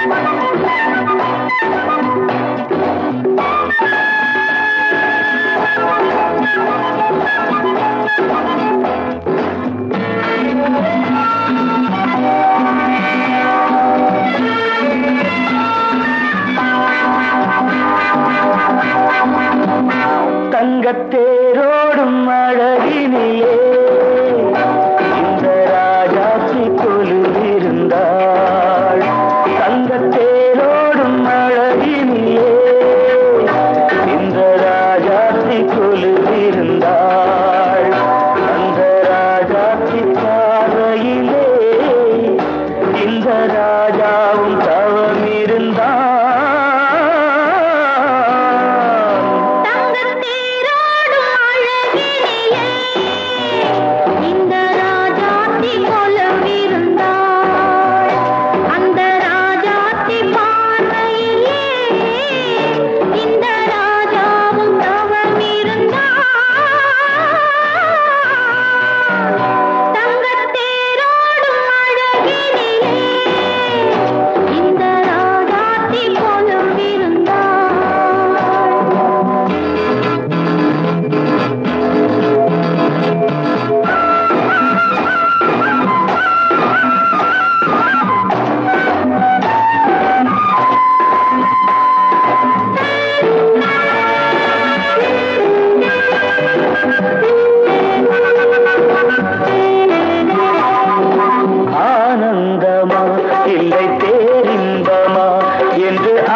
Música जाऊं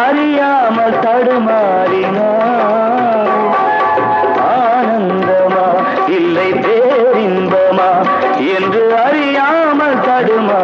அறியாமல் தடுமாறினார் ஆனந்தமா இல்லை பேரின்பமா என்று அறியாமல் தடுமா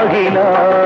ஆகினார்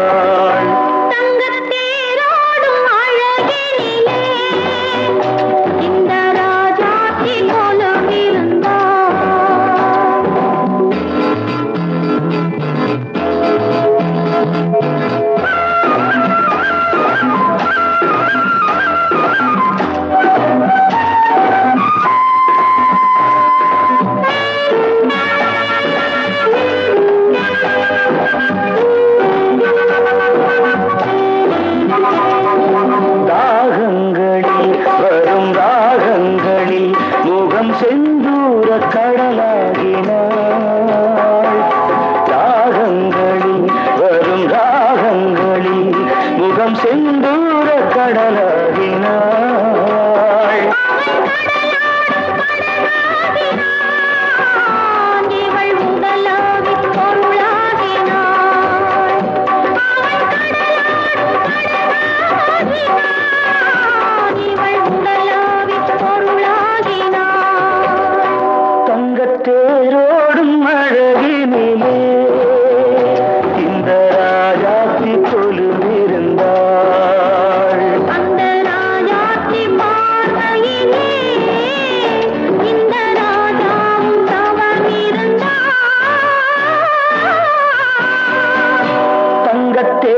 உலகத்தே